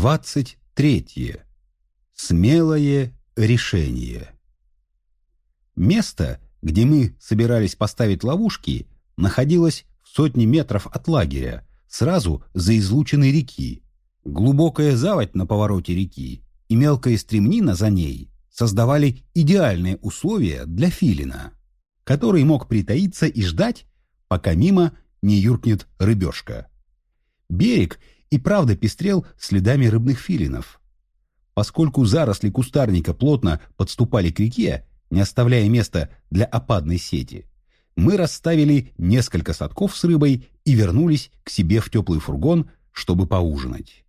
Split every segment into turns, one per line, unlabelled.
23. Смелое решение. Место, где мы собирались поставить ловушки, находилось в сотне метров от лагеря, сразу за излученной реки. Глубокая заводь на повороте реки и мелкая стремнина за ней создавали идеальные условия для филина, который мог притаиться и ждать, пока мимо не юркнет рыбешка. Берег и правда пестрел следами рыбных филинов. Поскольку заросли кустарника плотно подступали к реке, не оставляя места для опадной сети, мы расставили несколько садков с рыбой и вернулись к себе в теплый фургон, чтобы поужинать.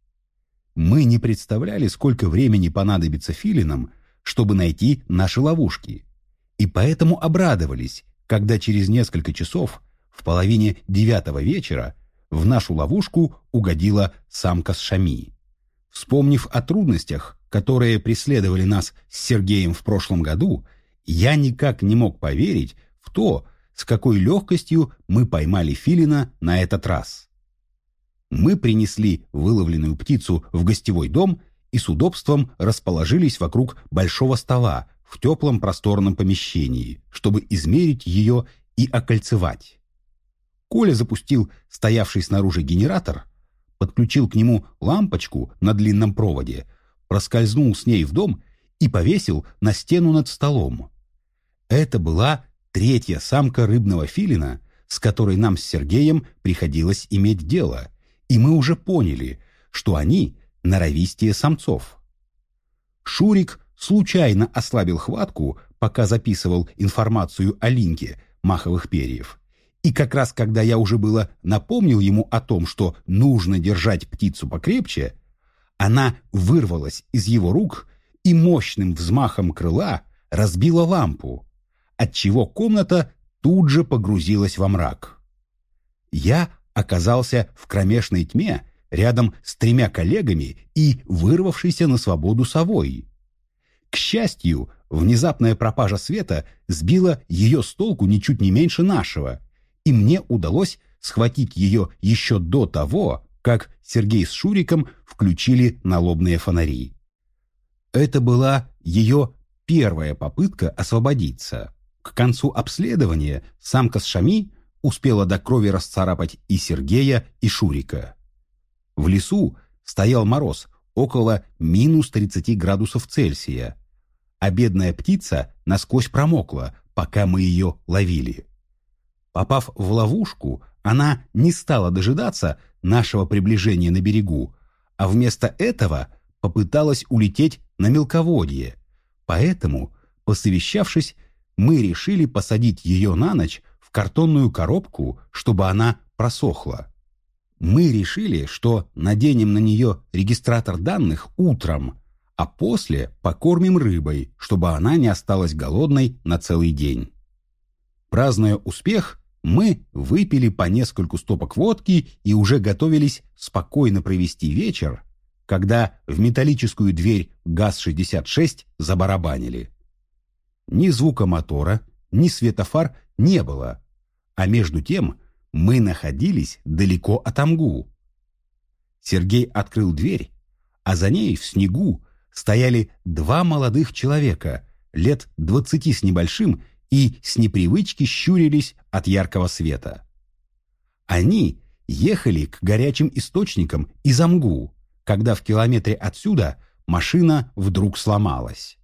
Мы не представляли, сколько времени понадобится филинам, чтобы найти наши ловушки, и поэтому обрадовались, когда через несколько часов, в половине девятого вечера, в нашу ловушку угодила самка с Шами. Вспомнив о трудностях, которые преследовали нас с Сергеем в прошлом году, я никак не мог поверить в то, с какой легкостью мы поймали филина на этот раз. Мы принесли выловленную птицу в гостевой дом и с удобством расположились вокруг большого стола в теплом просторном помещении, чтобы измерить ее и окольцевать. Коля запустил стоявший снаружи генератор, подключил к нему лампочку на длинном проводе, проскользнул с ней в дом и повесил на стену над столом. Это была третья самка рыбного филина, с которой нам с Сергеем приходилось иметь дело, и мы уже поняли, что они норовистее самцов. Шурик случайно ослабил хватку, пока записывал информацию о линке маховых перьев, и как раз когда я уже было напомнил ему о том, что нужно держать птицу покрепче, она вырвалась из его рук и мощным взмахом крыла разбила лампу, отчего комната тут же погрузилась во мрак. Я оказался в кромешной тьме рядом с тремя коллегами и вырвавшейся на свободу совой. К счастью, внезапная пропажа света сбила ее с толку ничуть не меньше нашего — и мне удалось схватить ее еще до того, как Сергей с Шуриком включили налобные фонари. Это была ее первая попытка освободиться. К концу обследования самка с Шами успела до крови расцарапать и Сергея, и Шурика. В лесу стоял мороз около минус 30 градусов Цельсия, а бедная птица насквозь промокла, пока мы ее ловили. Попав в ловушку, она не стала дожидаться нашего приближения на берегу, а вместо этого попыталась улететь на мелководье. Поэтому, посовещавшись, мы решили посадить ее на ночь в картонную коробку, чтобы она просохла. Мы решили, что наденем на нее регистратор данных утром, а после покормим рыбой, чтобы она не осталась голодной на целый день. Празднуя успех, мы выпили по нескольку стопок водки и уже готовились спокойно провести вечер, когда в металлическую дверь ГАЗ-66 забарабанили. Ни звука мотора, ни светофар не было, а между тем мы находились далеко от Амгу. Сергей открыл дверь, а за ней в снегу стояли два молодых человека, лет двадцати с небольшим и с непривычки щурились от яркого света. Они ехали к горячим источникам из Амгу, когда в километре отсюда машина вдруг сломалась.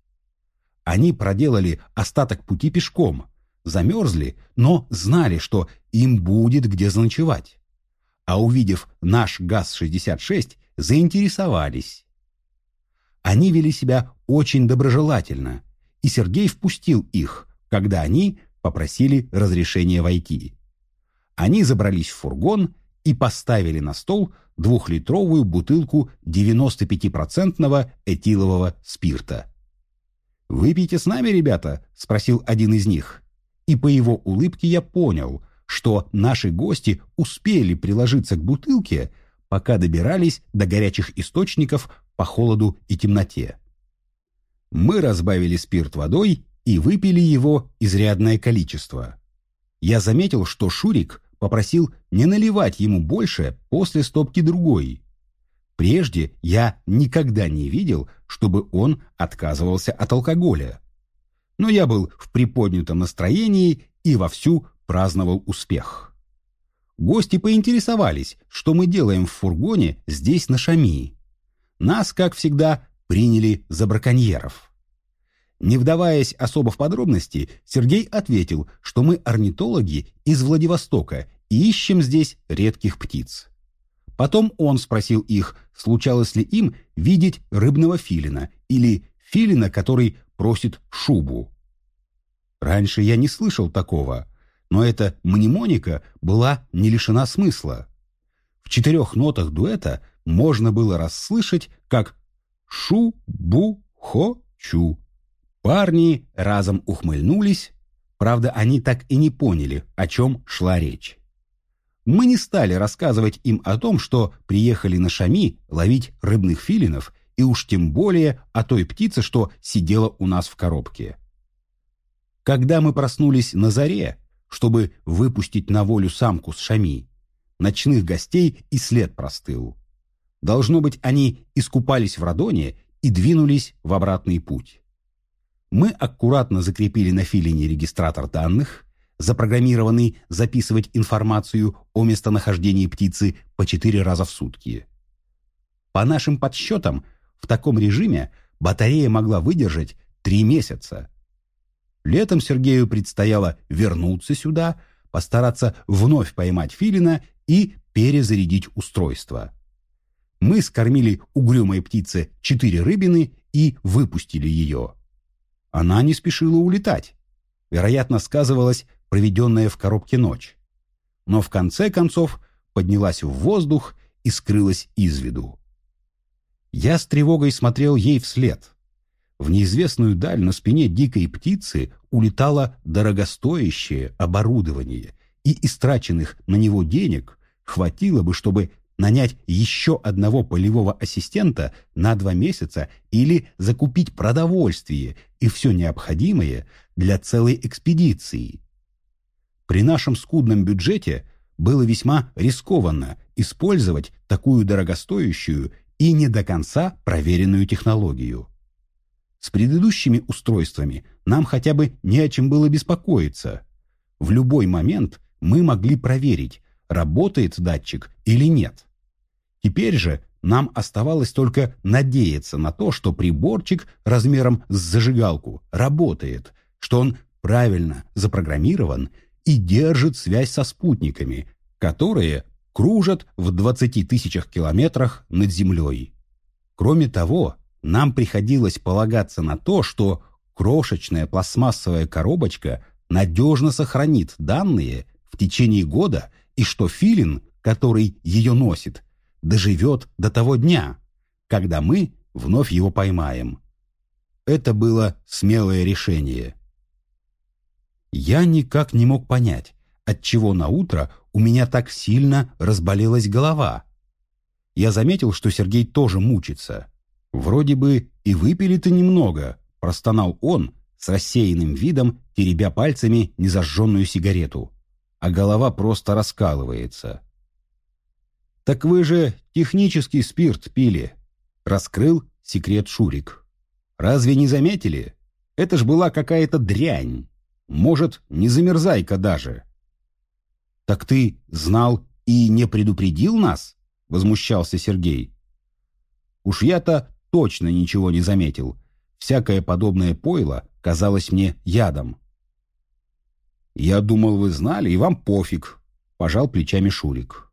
Они проделали остаток пути пешком, замерзли, но знали, что им будет где заночевать. А увидев наш ГАЗ-66, заинтересовались. Они вели себя очень доброжелательно, и Сергей впустил их, когда они попросили разрешения войти. Они забрались в фургон и поставили на стол двухлитровую бутылку 95-процентного этилового спирта. «Выпейте с нами, ребята?» – спросил один из них. И по его улыбке я понял, что наши гости успели приложиться к бутылке, пока добирались до горячих источников по холоду и темноте. Мы разбавили спирт водой и выпили его изрядное количество. Я заметил, что Шурик попросил не наливать ему больше после стопки другой. Прежде я никогда не видел, чтобы он отказывался от алкоголя. Но я был в приподнятом настроении и вовсю праздновал успех. Гости поинтересовались, что мы делаем в фургоне здесь на Шами. Нас, как всегда, приняли за браконьеров. Не вдаваясь особо в подробности, Сергей ответил, что мы орнитологи из Владивостока и ищем здесь редких птиц. Потом он спросил их, случалось ли им видеть рыбного филина или филина, который просит шубу. Раньше я не слышал такого, но эта мнемоника была не лишена смысла. В четырех нотах дуэта можно было расслышать, как «шу-бу-хо-чу». Парни разом ухмыльнулись, правда, они так и не поняли, о чем шла речь. Мы не стали рассказывать им о том, что приехали на Шами ловить рыбных филинов, и уж тем более о той птице, что сидела у нас в коробке. Когда мы проснулись на заре, чтобы выпустить на волю самку с Шами, ночных гостей и след простыл. Должно быть, они искупались в Радоне и двинулись в обратный путь. Мы аккуратно закрепили на филине регистратор данных, запрограммированный записывать информацию о местонахождении птицы по четыре раза в сутки. По нашим подсчетам, в таком режиме батарея могла выдержать три месяца. Летом Сергею предстояло вернуться сюда, постараться вновь поймать филина и перезарядить устройство. Мы скормили угрюмой птице четыре рыбины и выпустили ее. Она не спешила улетать. Вероятно, сказывалась проведенная в коробке ночь. Но в конце концов поднялась в воздух и скрылась из виду. Я с тревогой смотрел ей вслед. В неизвестную даль на спине дикой птицы улетало дорогостоящее оборудование, и истраченных на него денег хватило бы, чтобы нанять еще одного полевого ассистента на два месяца или закупить продовольствие и все необходимое для целой экспедиции. При нашем скудном бюджете было весьма рискованно использовать такую дорогостоящую и не до конца проверенную технологию. С предыдущими устройствами нам хотя бы не о чем было беспокоиться. В любой момент мы могли проверить, работает датчик или нет. Теперь же нам оставалось только надеяться на то, что приборчик размером с зажигалку работает, что он правильно запрограммирован и держит связь со спутниками, которые кружат в 20 тысячах километрах над Землей. Кроме того, нам приходилось полагаться на то, что крошечная пластмассовая коробочка надежно сохранит данные в течение года и что филин, который ее носит, доживет до того дня, когда мы вновь его поймаем. Это было смелое решение. Я никак не мог понять, отчего на утро у меня так сильно разболелась голова. Я заметил, что Сергей тоже мучится. Вроде бы и выпили-то немного, простонал он с рассеянным видом, теребя пальцами незажженную сигарету. А голова просто раскалывается. «Так вы же технический спирт пили», — раскрыл секрет Шурик. «Разве не заметили? Это ж была какая-то дрянь. Может, не замерзайка даже». «Так ты знал и не предупредил нас?» — возмущался Сергей. «Уж я-то точно ничего не заметил. Всякое подобное пойло казалось мне ядом». «Я думал, вы знали, и вам пофиг», — пожал плечами Шурик.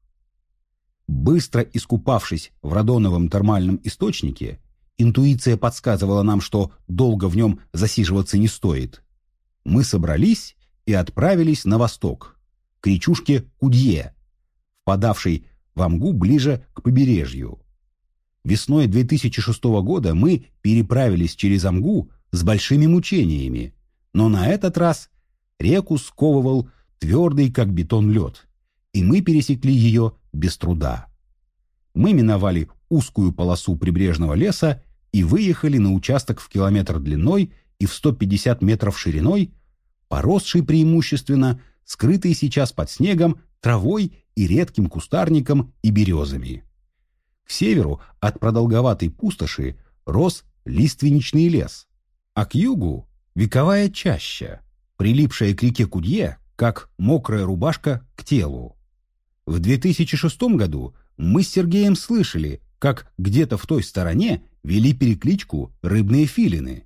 Быстро искупавшись в радоновом термальном источнике, интуиция подсказывала нам, что долго в нем засиживаться не стоит. Мы собрались и отправились на восток, к речушке Кудье, впадавшей в Амгу ближе к побережью. Весной 2006 года мы переправились через Амгу с большими мучениями, но на этот раз реку сковывал твердый, как бетон, лед, и мы пересекли ее без труда. Мы миновали узкую полосу прибрежного леса и выехали на участок в километр длиной и в 150 метров шириной, поросший преимущественно, скрытый сейчас под снегом, травой и редким кустарником и березами. К северу от продолговатой пустоши рос лиственничный лес, а к югу — вековая чаща, прилипшая к реке Кудье, как мокрая рубашка к телу. В 2006 году мы с Сергеем слышали, как где-то в той стороне вели перекличку рыбные филины.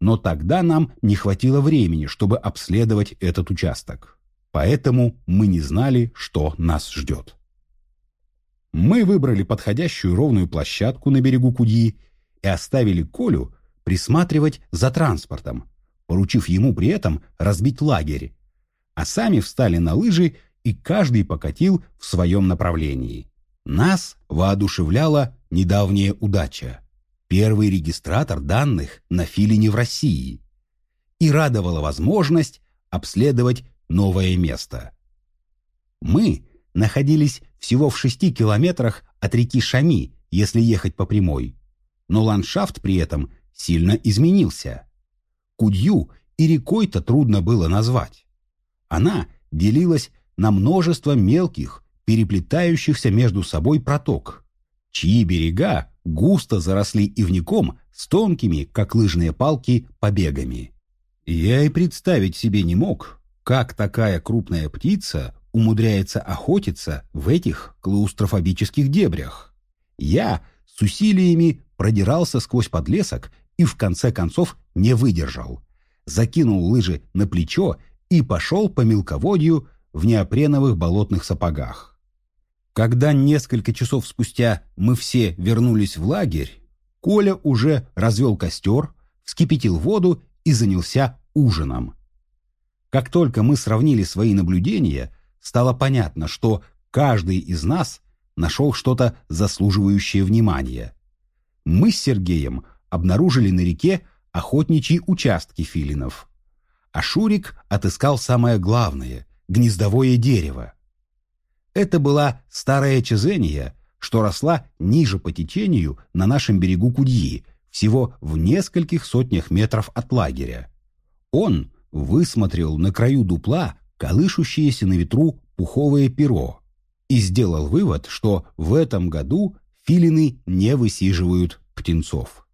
Но тогда нам не хватило времени, чтобы обследовать этот участок. Поэтому мы не знали, что нас ждет. Мы выбрали подходящую ровную площадку на берегу Кудьи и оставили Колю присматривать за транспортом, поручив ему при этом разбить лагерь, а сами встали на лыжи и каждый покатил в своем направлении. Нас воодушевляла недавняя удача. Первый регистратор данных на Филине в России. И радовала возможность обследовать новое место. Мы находились всего в шести километрах от реки Шами, если ехать по прямой. Но ландшафт при этом сильно изменился. Кудью и рекой-то трудно было назвать. Она делилась на множество мелких, переплетающихся между собой проток, чьи берега густо заросли ивником с тонкими, как лыжные палки, побегами. Я и представить себе не мог, как такая крупная птица умудряется охотиться в этих клаустрофобических дебрях. Я с усилиями продирался сквозь подлесок и в конце концов не выдержал. Закинул лыжи на плечо и пошел по мелководью в неопреновых болотных сапогах. Когда несколько часов спустя мы все вернулись в лагерь, Коля уже развел костер, вскипятил воду и занялся ужином. Как только мы сравнили свои наблюдения, стало понятно, что каждый из нас нашел что-то заслуживающее внимания. Мы с Сергеем обнаружили на реке охотничьи участки филинов. А Шурик отыскал самое главное — гнездовое дерево. Это была старая чезения, что росла ниже по течению на нашем берегу Кудьи, всего в нескольких сотнях метров от лагеря. Он высмотрел на краю дупла колышущееся на ветру пуховое перо и сделал вывод, что в этом году филины не высиживают птенцов.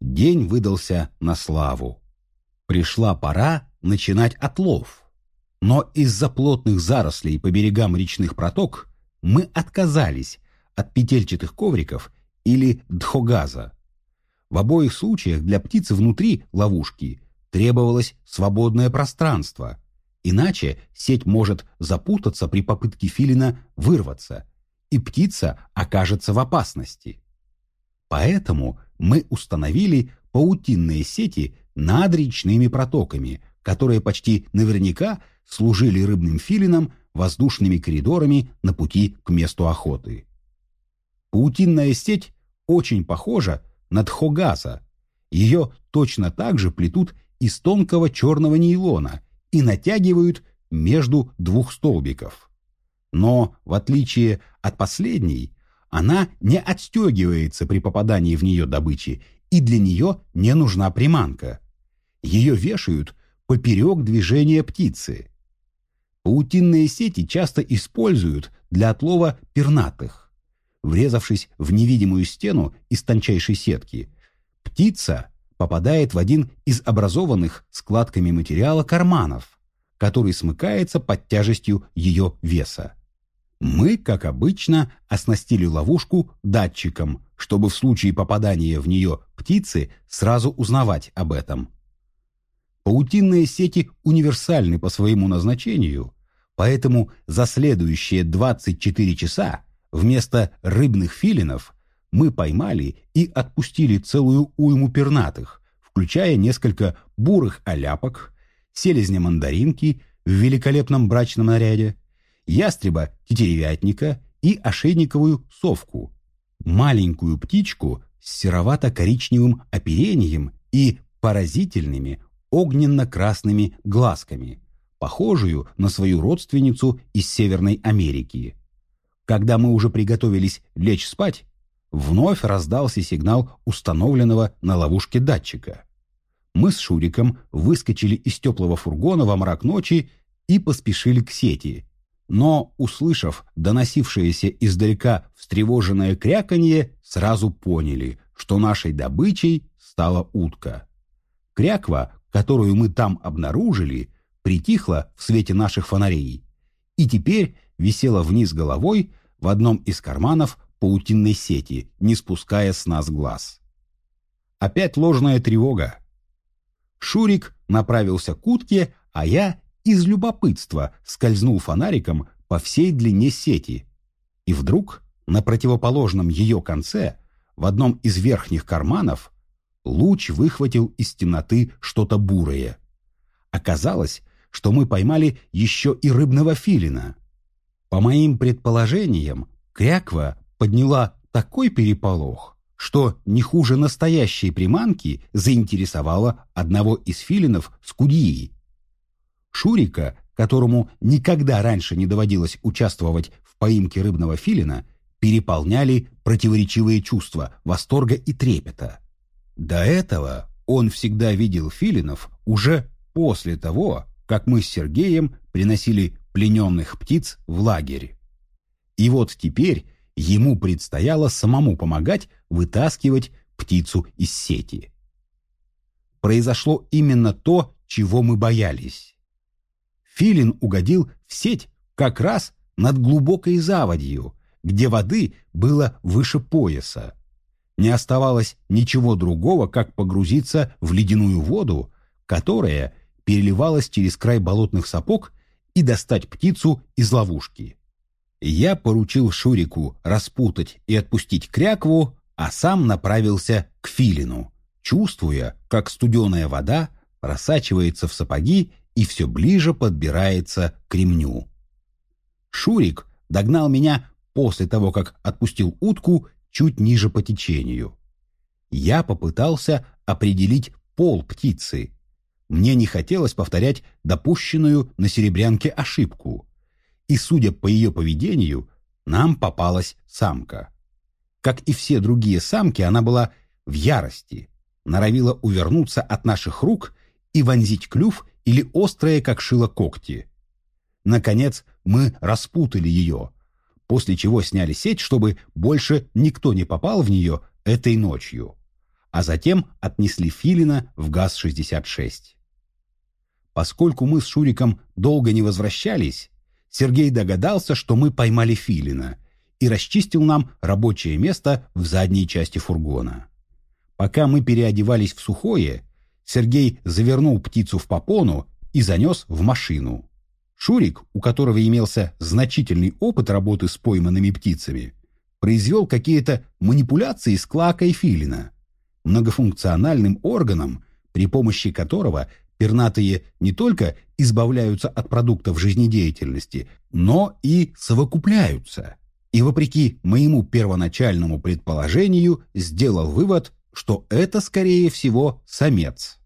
День выдался на славу. Пришла пора начинать отлов. Но из-за плотных зарослей по берегам речных проток мы отказались от петельчатых ковриков или дхогаза. В обоих случаях для птицы внутри ловушки требовалось свободное пространство, иначе сеть может запутаться при попытке филина вырваться, и птица окажется в опасности. Поэтому мы установили паутинные сети над речными протоками, которые почти наверняка служили рыбным филинам воздушными коридорами на пути к месту охоты. Паутинная сеть очень похожа на тхогаса. Ее точно так же плетут из тонкого черного нейлона и натягивают между двух столбиков. Но, в отличие от последней, она не отстегивается при попадании в нее добычи, и для нее не нужна приманка. Ее вешают поперек движения птицы. Паутинные сети часто используют для отлова пернатых. Врезавшись в невидимую стену из тончайшей сетки, птица попадает в один из образованных складками материала карманов, который смыкается под тяжестью ее веса. Мы, как обычно, оснастили ловушку датчиком, чтобы в случае попадания в нее птицы сразу узнавать об этом. Паутинные сети универсальны по своему назначению, поэтому за следующие 24 часа вместо рыбных филинов мы поймали и отпустили целую уйму пернатых, включая несколько бурых оляпок, селезня-мандаринки в великолепном брачном наряде, ястреба-тетеревятника и ошейниковую совку, маленькую птичку с серовато-коричневым оперением и поразительными огненно-красными глазками, похожую на свою родственницу из Северной Америки. Когда мы уже приготовились лечь спать, вновь раздался сигнал установленного на ловушке датчика. Мы с Шуриком выскочили из теплого фургона во мрак ночи и поспешили к сети, но, услышав доносившееся издалека встревоженное кряканье, сразу поняли, что нашей добычей стала утка. Кряква, которую мы там обнаружили, притихла в свете наших фонарей и теперь висела вниз головой в одном из карманов паутинной сети, не спуская с нас глаз. Опять ложная тревога. Шурик направился к утке, а я из любопытства скользнул фонариком по всей длине сети. И вдруг на противоположном ее конце, в одном из верхних карманов, луч выхватил из темноты что-то бурое. Оказалось, что мы поймали еще и рыбного филина. По моим предположениям, кряква подняла такой переполох, что не хуже настоящей приманки заинтересовала одного из филинов с кудьей. Шурика, которому никогда раньше не доводилось участвовать в поимке рыбного филина, переполняли противоречивые чувства восторга и трепета. До этого он всегда видел филинов уже после того, как мы с Сергеем приносили плененных птиц в лагерь. И вот теперь ему предстояло самому помогать вытаскивать птицу из сети. Произошло именно то, чего мы боялись. Филин угодил в сеть как раз над глубокой заводью, где воды было выше пояса. Не оставалось ничего другого, как погрузиться в ледяную воду, которая переливалась через край болотных сапог и достать птицу из ловушки. Я поручил Шурику распутать и отпустить крякву, а сам направился к филину, чувствуя, как студеная вода просачивается в сапоги и все ближе подбирается к ремню. Шурик догнал меня после того, как отпустил утку чуть ниже по течению. Я попытался определить пол птицы, мне не хотелось повторять допущенную на серебрянке ошибку. И, судя по ее поведению, нам попалась самка. Как и все другие самки, она была в ярости, норовила увернуться от наших рук и вонзить клюв или острые, как шило, когти. Наконец, мы распутали ее, после чего сняли сеть, чтобы больше никто не попал в нее этой ночью, а затем отнесли Филина в ГАЗ-66. Поскольку мы с Шуриком долго не возвращались, Сергей догадался, что мы поймали филина и расчистил нам рабочее место в задней части фургона. Пока мы переодевались в сухое, Сергей завернул птицу в попону и занес в машину. Шурик, у которого имелся значительный опыт работы с пойманными птицами, произвел какие-то манипуляции с клакой филина, многофункциональным органом, при помощи которого пернатые не только избавляются от продуктов жизнедеятельности, но и совокупляются. И вопреки моему первоначальному предположению сделал вывод, что это, скорее всего, самец.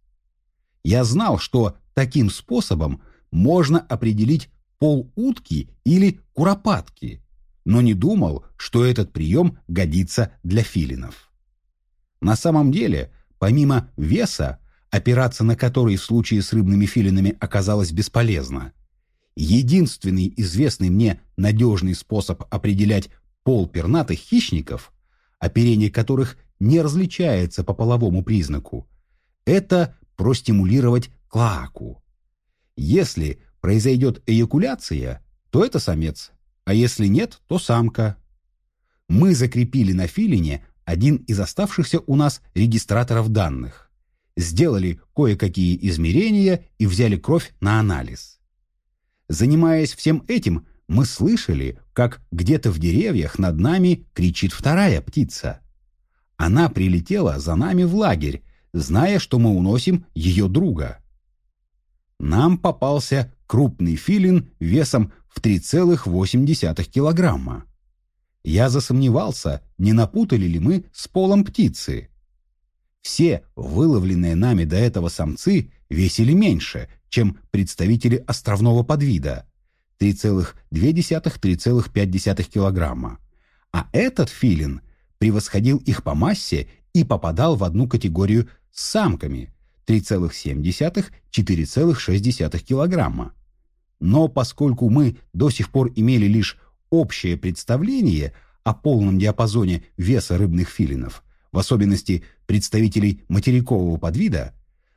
Я знал, что таким способом можно определить пол утки или куропатки, но не думал, что этот прием годится для филинов. На самом деле, помимо веса, опираться на который в случае с рыбными филинами оказалось бесполезно. Единственный известный мне надежный способ определять пол пернатых хищников, оперение которых не различается по половому признаку, это простимулировать клаку. Если произойдет эякуляция, то это самец, а если нет, то самка. Мы закрепили на филине один из оставшихся у нас регистраторов данных сделали кое-какие измерения и взяли кровь на анализ. Занимаясь всем этим, мы слышали, как где-то в деревьях над нами кричит вторая птица. Она прилетела за нами в лагерь, зная, что мы уносим ее друга. Нам попался крупный филин весом в 3,8 килограмма. Я засомневался, не напутали ли мы с полом птицы. Все выловленные нами до этого самцы весили меньше, чем представители островного подвида 3,2-3,5 килограмма. А этот филин превосходил их по массе и попадал в одну категорию с самками 3,7-4,6 килограмма. Но поскольку мы до сих пор имели лишь общее представление о полном диапазоне веса рыбных филинов, в особенности представителей материкового подвида,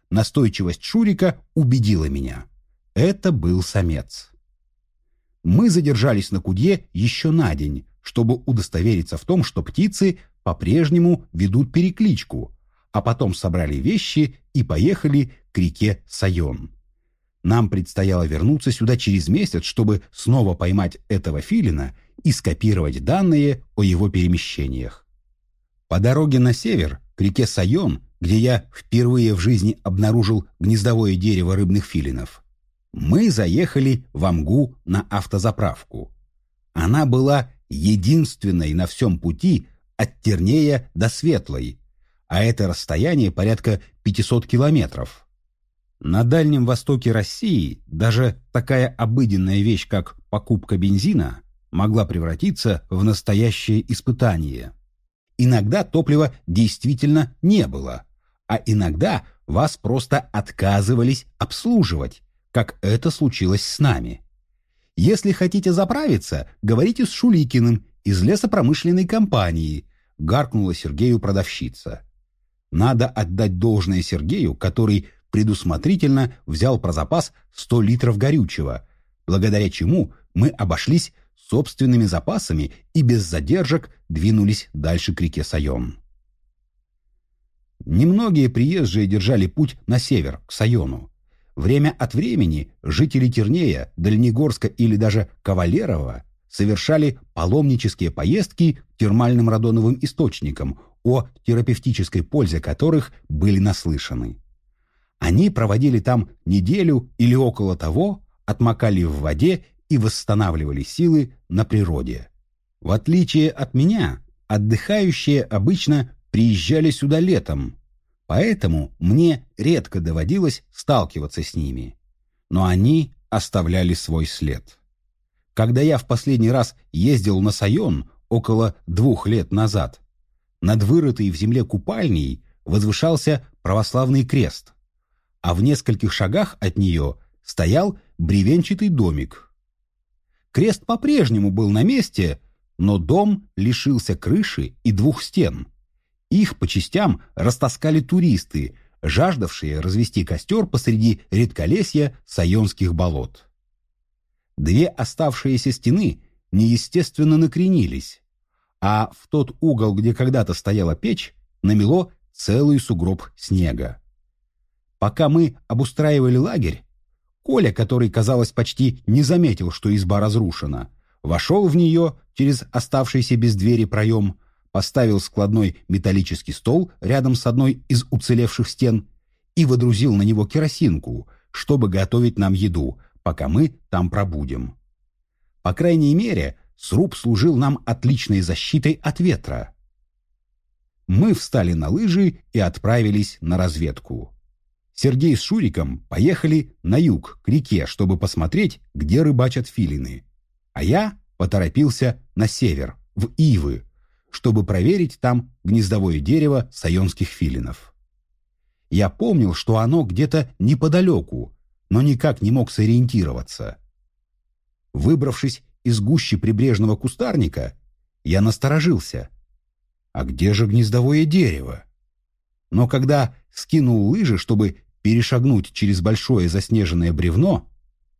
настойчивость Шурика убедила меня. Это был самец. Мы задержались на Кудье еще на день, чтобы удостовериться в том, что птицы по-прежнему ведут перекличку, а потом собрали вещи и поехали к реке Сайон. Нам предстояло вернуться сюда через месяц, чтобы снова поймать этого филина и скопировать данные о его перемещениях. По дороге на север, к реке Сайон, где я впервые в жизни обнаружил гнездовое дерево рыбных филинов, мы заехали в Амгу на автозаправку. Она была единственной на всем пути от Тернея до Светлой, а это расстояние порядка 500 километров. На Дальнем Востоке России даже такая обыденная вещь, как покупка бензина, могла превратиться в настоящее испытание. Иногда топлива действительно не было, а иногда вас просто отказывались обслуживать, как это случилось с нами. Если хотите заправиться, говорите с Шуликиным из лесопромышленной компании, гаркнула Сергею продавщица. Надо отдать должное Сергею, который предусмотрительно взял про запас 100 литров горючего, благодаря чему мы обошлись собственными запасами и без задержек двинулись дальше к реке Сайон. Немногие приезжие держали путь на север, к Сайону. Время от времени жители Тернея, Дальнегорска или даже Кавалерова совершали паломнические поездки к термальным радоновым источникам, о терапевтической пользе которых были наслышаны. Они проводили там неделю или около того, отмокали в воде и восстанавливали силы на природе. В отличие от меня, отдыхающие обычно приезжали сюда летом, поэтому мне редко доводилось сталкиваться с ними. Но они оставляли свой след. Когда я в последний раз ездил на Сайон около двух лет назад, над вырытой в земле купальней возвышался православный крест, а в нескольких шагах от нее стоял бревенчатый домик, Крест по-прежнему был на месте, но дом лишился крыши и двух стен. Их по частям растаскали туристы, жаждавшие развести костер посреди редколесья Сайонских болот. Две оставшиеся стены неестественно накренились, а в тот угол, где когда-то стояла печь, намело целый сугроб снега. Пока мы обустраивали лагерь, Коля, который, казалось, почти не заметил, что изба разрушена, вошел в нее через оставшийся без двери проем, поставил складной металлический стол рядом с одной из уцелевших стен и водрузил на него керосинку, чтобы готовить нам еду, пока мы там пробудем. По крайней мере, сруб служил нам отличной защитой от ветра. Мы встали на лыжи и отправились на разведку. Сергей с Шуриком поехали на юг, к реке, чтобы посмотреть, где рыбачат филины. А я поторопился на север, в Ивы, чтобы проверить там гнездовое дерево сайонских филинов. Я помнил, что оно где-то неподалеку, но никак не мог сориентироваться. Выбравшись из гущи прибрежного кустарника, я насторожился. А где же гнездовое дерево? Но когда скинул лыжи, чтобы перешагнуть через большое заснеженное бревно,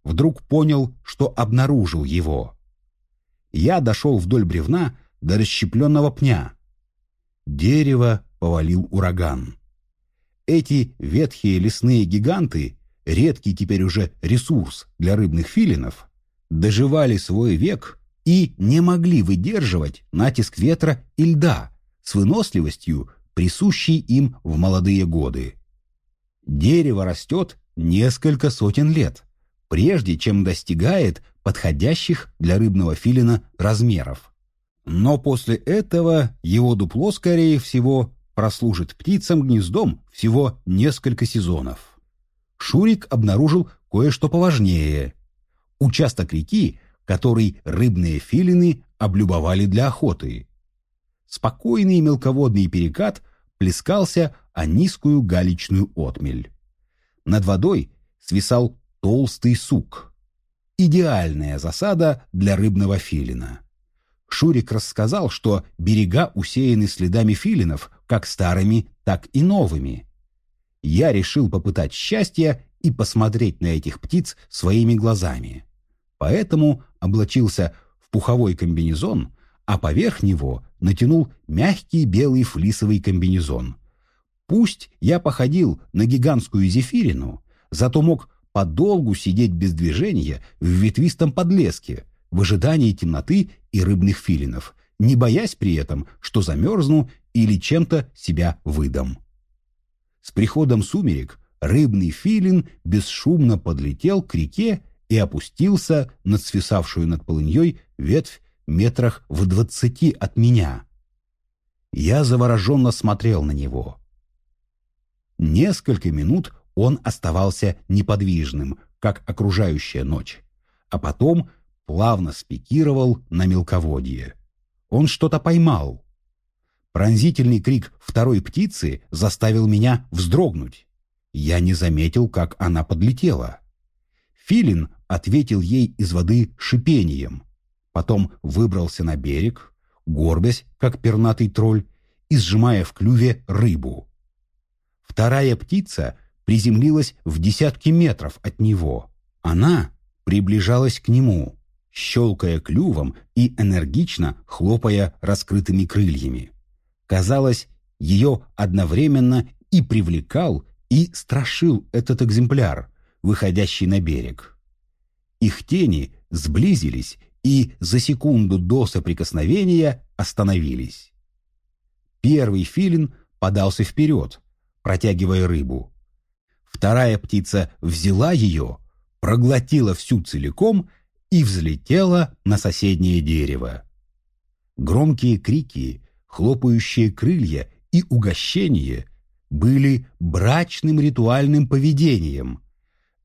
вдруг понял, что обнаружил его. Я дошел вдоль бревна до расщепленного пня. Дерево повалил ураган. Эти ветхие лесные гиганты, редкий теперь уже ресурс для рыбных филинов, доживали свой век и не могли выдерживать натиск ветра и льда с выносливостью, присущей им в молодые годы. Дерево растет несколько сотен лет, прежде чем достигает подходящих для рыбного филина размеров. Но после этого его дупло, скорее всего, прослужит птицам гнездом всего несколько сезонов. Шурик обнаружил кое-что поважнее. Участок реки, который рыбные филины облюбовали для охоты. Спокойный мелководный перекат плескался о низкую галечную отмель. Над водой свисал толстый сук. идеальная засада для рыбного филина. Шурик рассказал, что берега усеяны следами филинов, как старыми, так и новыми. Я решил попытать счастье и посмотреть на этих птиц своими глазами. Поэтому облачился в пуховой комбинезон, а поверх него натянул мягкий белый флисовый комбинезон. Пусть я походил на гигантскую зефирину, зато мог подолгу сидеть без движения в ветвистом подлеске, в ожидании темноты и рыбных филинов, не боясь при этом, что замерзну или чем-то себя выдам. С приходом сумерек рыбный филин бесшумно подлетел к реке и опустился над свисавшую над полыньей ветвь метрах в двадцати от меня. Я завороженно смотрел на него. Несколько минут он оставался неподвижным, как окружающая ночь, а потом плавно спикировал на мелководье. Он что-то поймал. Пронзительный крик второй птицы заставил меня вздрогнуть. Я не заметил, как она подлетела. Филин ответил ей из воды шипением, потом выбрался на берег, горбясь, как пернатый тролль, и сжимая в клюве рыбу. Вторая птица приземлилась в десятки метров от него. Она приближалась к нему, щелкая клювом и энергично хлопая раскрытыми крыльями. Казалось, ее одновременно и привлекал, и страшил этот экземпляр, выходящий на берег. Их тени сблизились и за секунду до соприкосновения остановились. Первый филин подался вперед, протягивая рыбу. Вторая птица взяла ее, проглотила всю целиком и взлетела на соседнее дерево. Громкие крики, хлопающие крылья и угощение были брачным ритуальным поведением.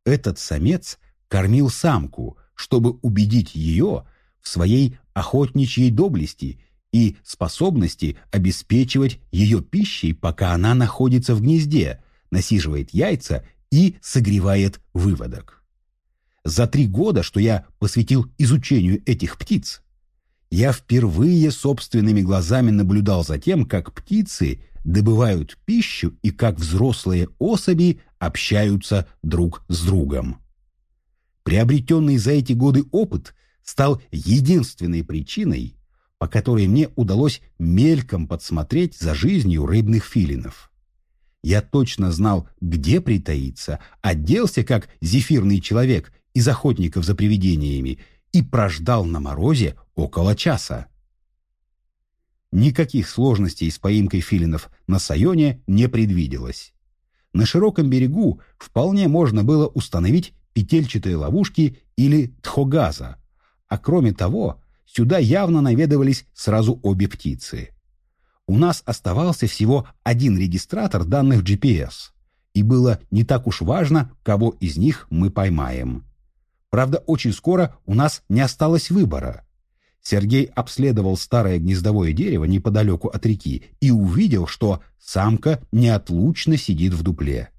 Этот самец кормил самку, чтобы убедить ее в своей охотничьей доблести и способности обеспечивать ее пищей, пока она находится в гнезде, насиживает яйца и согревает выводок. За три года, что я посвятил изучению этих птиц, я впервые собственными глазами наблюдал за тем, как птицы добывают пищу и как взрослые особи общаются друг с другом. Приобретенный за эти годы опыт стал единственной причиной, по которой мне удалось мельком подсмотреть за жизнью рыбных филинов. Я точно знал, где притаиться, оделся как зефирный человек из охотников за привидениями и прождал на морозе около часа. Никаких сложностей с поимкой филинов на Сайоне не предвиделось. На широком берегу вполне можно было установить петельчатые ловушки или тхогаза, а кроме того, сюда явно наведывались сразу обе птицы у нас оставался всего один регистратор данных GPS, и было не так уж важно, кого из них мы поймаем. Правда, очень скоро у нас не осталось выбора. Сергей обследовал старое гнездовое дерево неподалеку от реки и увидел, что самка неотлучно сидит в дупле.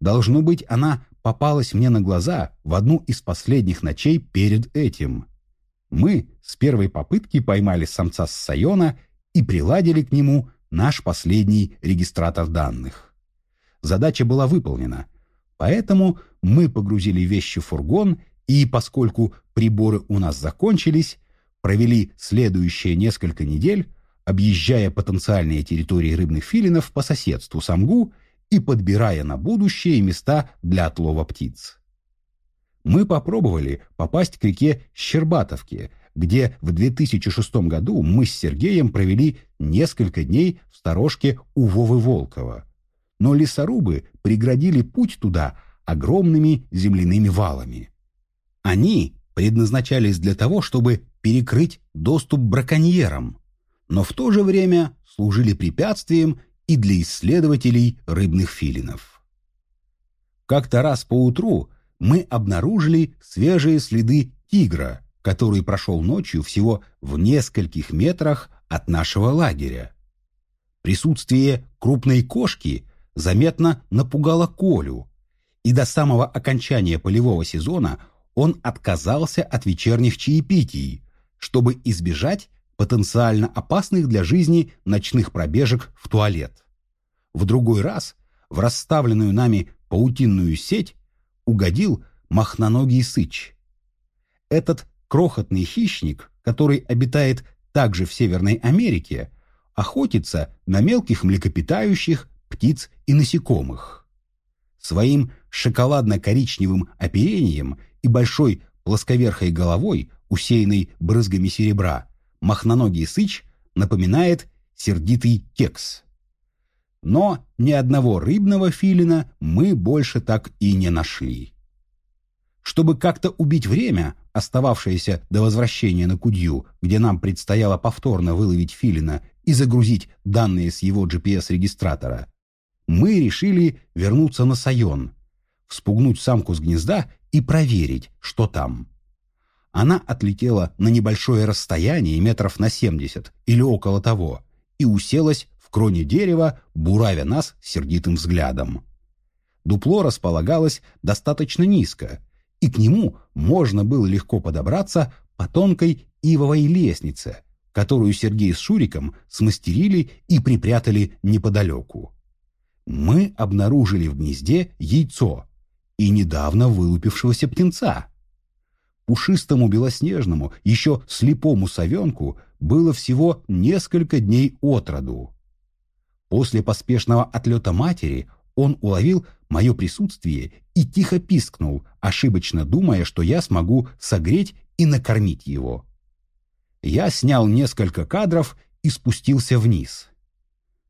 Должно быть, она попалась мне на глаза в одну из последних ночей перед этим. Мы с первой попытки поймали самца с Сайона и приладили к нему наш последний регистратор данных. Задача была выполнена, поэтому мы погрузили вещи в фургон и, поскольку приборы у нас закончились, провели следующие несколько недель, объезжая потенциальные территории рыбных филинов по соседству с Амгу и подбирая на будущее места для отлова птиц. Мы попробовали попасть к реке Щербатовке, где в 2006 году мы с Сергеем провели несколько дней в сторожке у Вовы Волкова. Но лесорубы преградили путь туда огромными земляными валами. Они предназначались для того, чтобы перекрыть доступ браконьерам, но в то же время служили препятствием и для исследователей рыбных филинов. Как-то раз поутру мы обнаружили свежие следы тигра, который прошел ночью всего в нескольких метрах от нашего лагеря. Присутствие крупной кошки заметно напугало Колю, и до самого окончания полевого сезона он отказался от вечерних чаепитий, чтобы избежать потенциально опасных для жизни ночных пробежек в туалет. В другой раз в расставленную нами паутинную сеть угодил махноногий сыч. Этот крохотный хищник, который обитает также в Северной Америке, охотится на мелких млекопитающих, птиц и насекомых. Своим шоколадно-коричневым оперением и большой плосковерхой головой, усеянной брызгами серебра, махноногий сыч напоминает сердитый кекс. Но ни одного рыбного филина мы больше так и не нашли. Чтобы как-то убить время, остававшееся до возвращения на Кудью, где нам предстояло повторно выловить филина и загрузить данные с его GPS-регистратора, мы решили вернуться на Сайон, вспугнуть самку с гнезда и проверить, что там. Она отлетела на небольшое расстояние метров на 70 или около того и уселась в кроне дерева, буравя нас сердитым взглядом. Дупло располагалось достаточно низко, и к нему можно было легко подобраться по тонкой ивовой лестнице, которую Сергей с Шуриком смастерили и припрятали неподалеку. Мы обнаружили в гнезде яйцо и недавно вылупившегося птенца. Пушистому белоснежному, еще слепому совенку было всего несколько дней от роду. После поспешного отлета матери он уловил мое присутствие и тихо пискнул, ошибочно думая, что я смогу согреть и накормить его. Я снял несколько кадров и спустился вниз.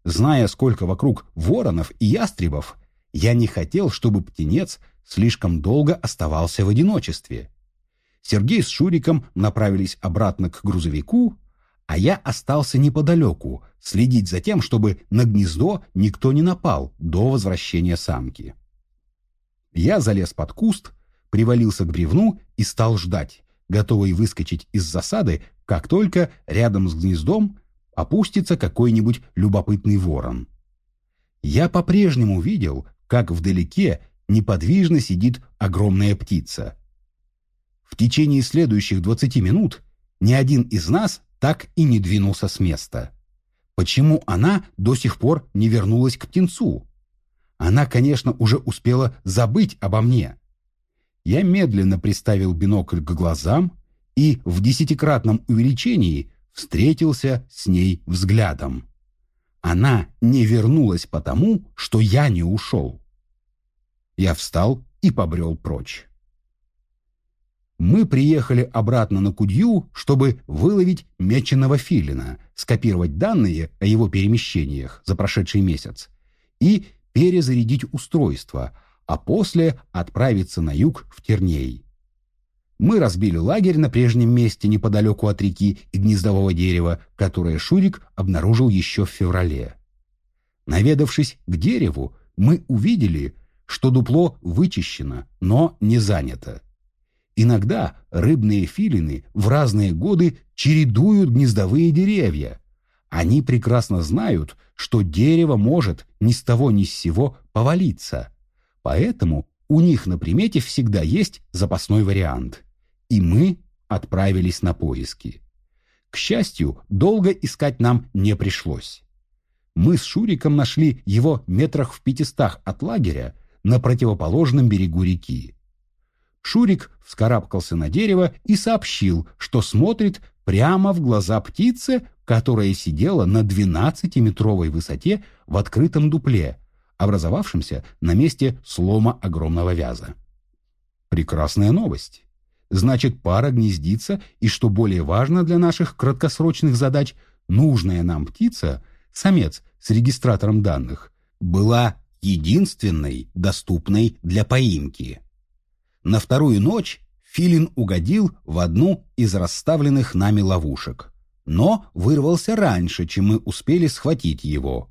Зная, сколько вокруг воронов и ястребов, я не хотел, чтобы птенец слишком долго оставался в одиночестве. Сергей с Шуриком направились обратно к грузовику, а я остался неподалеку, следить за тем, чтобы на гнездо никто не напал до возвращения самки. Я залез под куст, привалился к бревну и стал ждать, готовый выскочить из засады, как только рядом с гнездом опустится какой-нибудь любопытный ворон. Я по-прежнему видел, как вдалеке неподвижно сидит огромная птица. В течение следующих 20 минут ни один из нас так и не двинулся с места. Почему она до сих пор не вернулась к птенцу? Она, конечно, уже успела забыть обо мне. Я медленно приставил бинокль к глазам и в десятикратном увеличении встретился с ней взглядом. Она не вернулась потому, что я не ушел. Я встал и побрел прочь мы приехали обратно на Кудью, чтобы выловить меченого филина, скопировать данные о его перемещениях за прошедший месяц и перезарядить устройство, а после отправиться на юг в Терней. Мы разбили лагерь на прежнем месте неподалеку от реки и гнездового дерева, которое Шурик обнаружил еще в феврале. Наведавшись к дереву, мы увидели, что дупло вычищено, но не занято. Иногда рыбные филины в разные годы чередуют гнездовые деревья. Они прекрасно знают, что дерево может ни с того ни с сего повалиться. Поэтому у них на примете всегда есть запасной вариант. И мы отправились на поиски. К счастью, долго искать нам не пришлось. Мы с Шуриком нашли его метрах в пятистах от лагеря на противоположном берегу реки. Шурик вскарабкался на дерево и сообщил, что смотрит прямо в глаза птице, которая сидела на 12-метровой высоте в открытом дупле, образовавшемся на месте слома огромного вяза. Прекрасная новость. Значит, пара гнездится, и, что более важно для наших краткосрочных задач, нужная нам птица, самец с регистратором данных, была единственной, доступной для поимки. На вторую ночь Филин угодил в одну из расставленных нами ловушек, но вырвался раньше, чем мы успели схватить его.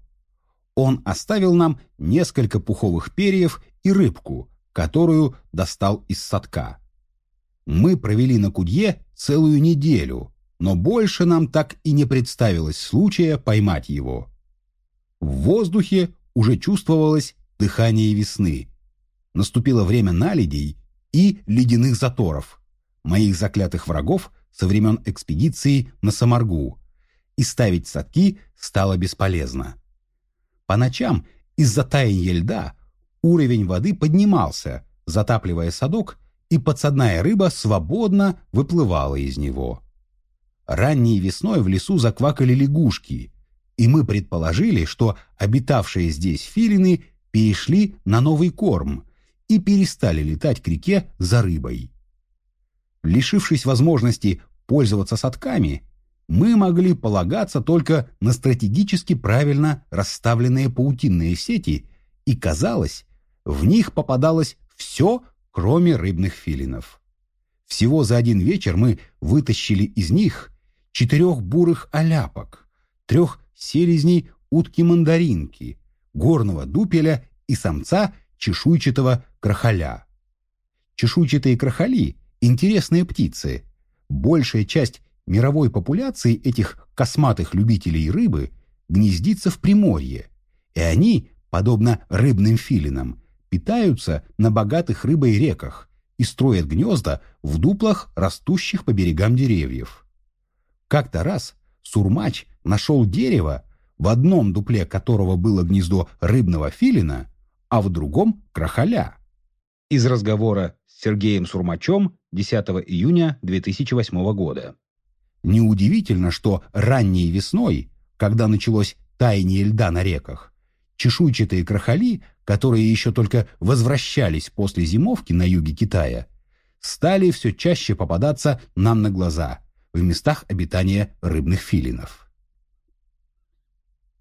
Он оставил нам несколько пуховых перьев и рыбку, которую достал из садка. Мы провели на Кудье целую неделю, но больше нам так и не представилось случая поймать его. В воздухе уже чувствовалось дыхание весны. Наступило время наледей, и ледяных заторов, моих заклятых врагов со времен экспедиции на Самаргу, и ставить садки стало бесполезно. По ночам из-за таяния льда уровень воды поднимался, затапливая садок, и подсадная рыба свободно выплывала из него. Ранней весной в лесу заквакали лягушки, и мы предположили, что обитавшие здесь филины перешли на новый корм и перестали летать к реке за рыбой. Лишившись возможности пользоваться садками, мы могли полагаться только на стратегически правильно расставленные паутинные сети, и, казалось, в них попадалось все, кроме рыбных филинов. Всего за один вечер мы вытащили из них четырех бурых оляпок, трех селезней утки-мандаринки, горного дупеля и самца чешуйчатого крахаля. Чешуйчатые крахали – интересные птицы. Большая часть мировой популяции этих косматых любителей рыбы гнездится в Приморье, и они, подобно рыбным филинам, питаются на богатых рыбой реках и строят гнезда в дуплах, растущих по берегам деревьев. Как-то раз Сурмач нашел дерево, в одном дупле которого было гнездо рыбного филина, а в другом – крахаля. Из разговора с Сергеем Сурмачом 10 июня 2008 года. Неудивительно, что ранней весной, когда началось таяние льда на реках, чешуйчатые крахали, которые еще только возвращались после зимовки на юге Китая, стали все чаще попадаться нам на глаза в местах обитания рыбных филинов.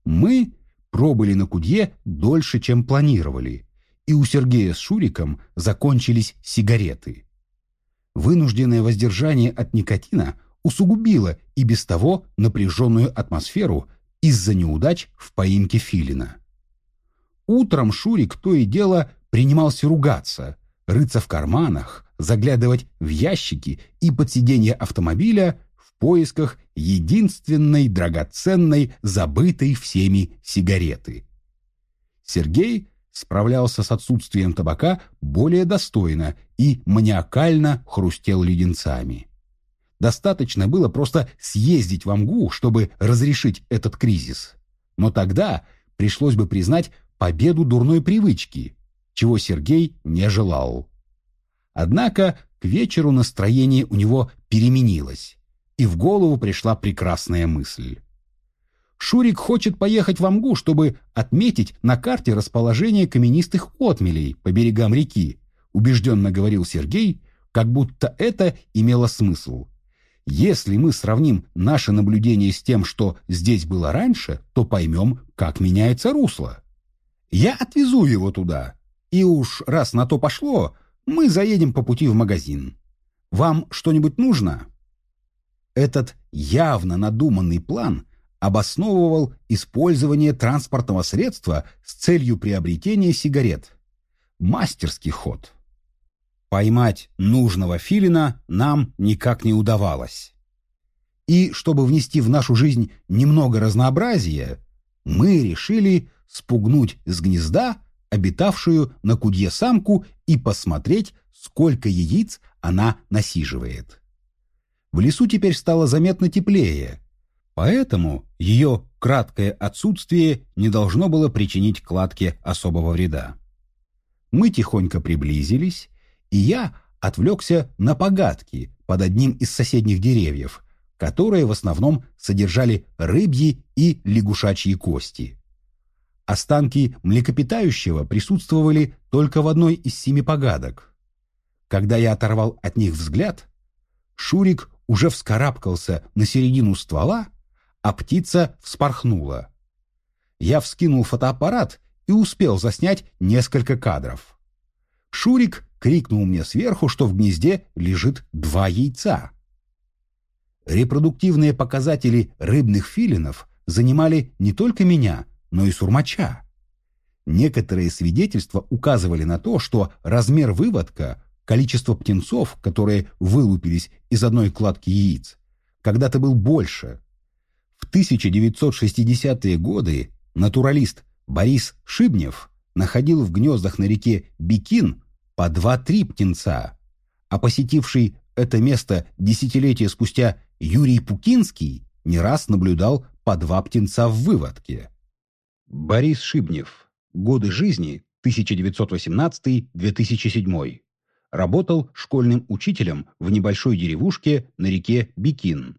Мы пробыли на Кудье дольше, чем планировали, и у Сергея с Шуриком закончились сигареты. Вынужденное воздержание от никотина усугубило и без того напряженную атмосферу из-за неудач в поимке филина. Утром Шурик то и дело принимался ругаться, рыться в карманах, заглядывать в ящики и под сиденье автомобиля поисках единственной драгоценной, забытой всеми сигареты. Сергей справлялся с отсутствием табака более достойно и маниакально хрустел леденцами. Достаточно было просто съездить в Амгу, чтобы разрешить этот кризис. Но тогда пришлось бы признать победу дурной привычки, чего Сергей не желал. Однако к вечеру настроение у него переменилось, и в голову пришла прекрасная мысль. Шурик хочет поехать в Амгу, чтобы отметить на карте расположение каменистых отмелей по берегам реки, убежденно говорил Сергей, как будто это имело смысл. Если мы сравним наше наблюдение с тем, что здесь было раньше, то поймем, как меняется русло. Я отвезу его туда. И уж раз на то пошло, мы заедем по пути в магазин. Вам что-нибудь нужно? Этот явно надуманный план обосновывал использование транспортного средства с целью приобретения сигарет. Мастерский ход. Поймать нужного филина нам никак не удавалось. И чтобы внести в нашу жизнь немного разнообразия, мы решили спугнуть с гнезда обитавшую на кудье самку и посмотреть, сколько яиц она насиживает. В лесу теперь стало заметно теплее, поэтому ее краткое отсутствие не должно было причинить кладке особого вреда. Мы тихонько приблизились, и я отвлекся на погадки под одним из соседних деревьев, которые в основном содержали рыбьи и лягушачьи кости. Останки млекопитающего присутствовали только в одной из семи погадок. Когда я оторвал от них взгляд, Шурик уже вскарабкался на середину ствола, а птица вспорхнула. Я вскинул фотоаппарат и успел заснять несколько кадров. Шурик крикнул мне сверху, что в гнезде лежит два яйца. Репродуктивные показатели рыбных филинов занимали не только меня, но и сурмача. Некоторые свидетельства указывали на то, что размер выводка, количество птенцов, которые вылупились из одной кладки яиц, когда-то был больше. В 1960-е годы натуралист Борис Шибнев находил в гнездах на реке Бикин по 2-3 птенца. а посетивший это место десятилетия спустя Юрий Пукинский не раз наблюдал по два птенца в выводке. Борис Шибнев. Годы жизни 1918-2007. Работал школьным учителем в небольшой деревушке на реке Бикин.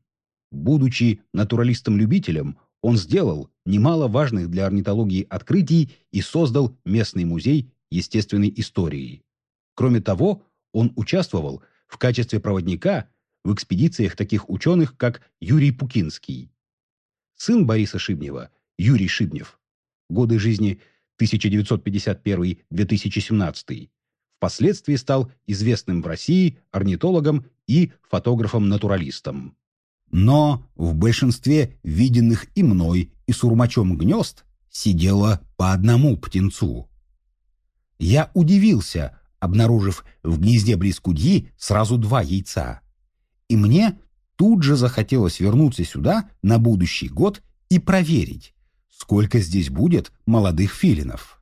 Будучи натуралистом-любителем, он сделал немало важных для орнитологии открытий и создал местный музей естественной истории. Кроме того, он участвовал в качестве проводника в экспедициях таких ученых, как Юрий Пукинский. Сын Бориса Шибнева, Юрий Шибнев, годы жизни 1951-2017, впоследствии стал известным в России орнитологом и фотографом-натуралистом. Но в большинстве виденных и мной, и сурмачом гнезд сидело по одному птенцу. Я удивился, обнаружив в гнезде близ кудьи сразу два яйца. И мне тут же захотелось вернуться сюда на будущий год и проверить, сколько здесь будет молодых филинов.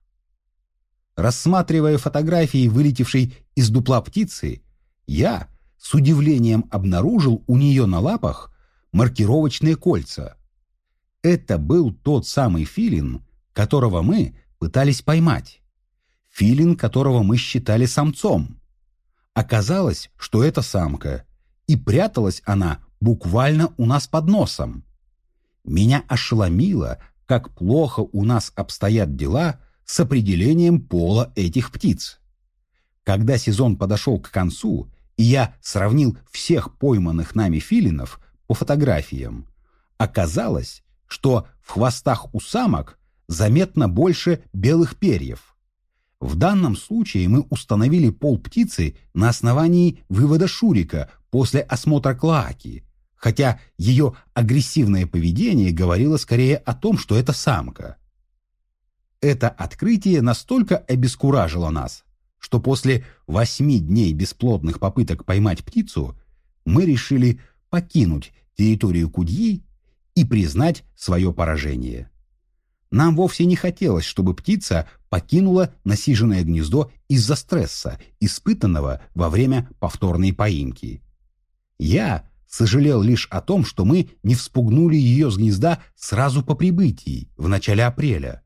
Рассматривая фотографии вылетевшей из дупла птицы, я с удивлением обнаружил у нее на лапах маркировочные кольца. Это был тот самый филин, которого мы пытались поймать. Филин, которого мы считали самцом. Оказалось, что это самка, и пряталась она буквально у нас под носом. Меня ошеломило, как плохо у нас обстоят дела с определением пола этих птиц. Когда сезон подошел к концу, и я сравнил всех пойманных нами филинов по фотографиям, оказалось, что в хвостах у самок заметно больше белых перьев. В данном случае мы установили пол птицы на основании вывода Шурика после осмотра клоаки, хотя ее агрессивное поведение говорило скорее о том, что это самка. Это открытие настолько обескуражило нас, что после восьми дней бесплодных попыток поймать птицу мы решили покинуть территорию Кудьи и признать свое поражение. Нам вовсе не хотелось, чтобы птица покинула насиженное гнездо из-за стресса, испытанного во время повторной поимки. Я сожалел лишь о том, что мы не вспугнули ее с гнезда сразу по прибытии, в начале апреля.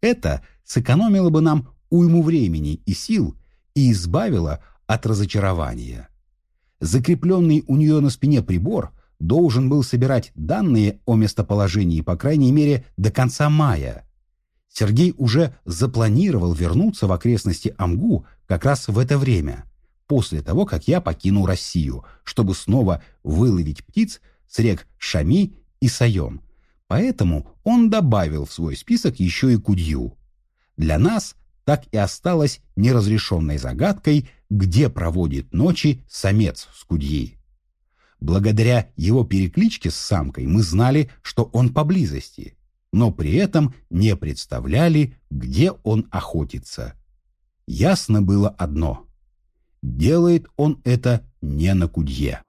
Это сэкономило бы нам уйму времени и сил и избавило от разочарования. Закрепленный у нее на спине прибор должен был собирать данные о местоположении, по крайней мере, до конца мая. Сергей уже запланировал вернуться в окрестности Амгу как раз в это время, после того, как я покину Россию, чтобы снова выловить птиц с рек Шами и Сайон. Поэтому он добавил в свой список еще и кудью. Для нас так и осталось неразрешенной загадкой, где проводит ночи самец с кудьей. Благодаря его перекличке с самкой мы знали, что он поблизости, но при этом не представляли, где он охотится. Ясно было одно – делает он это не на кудье.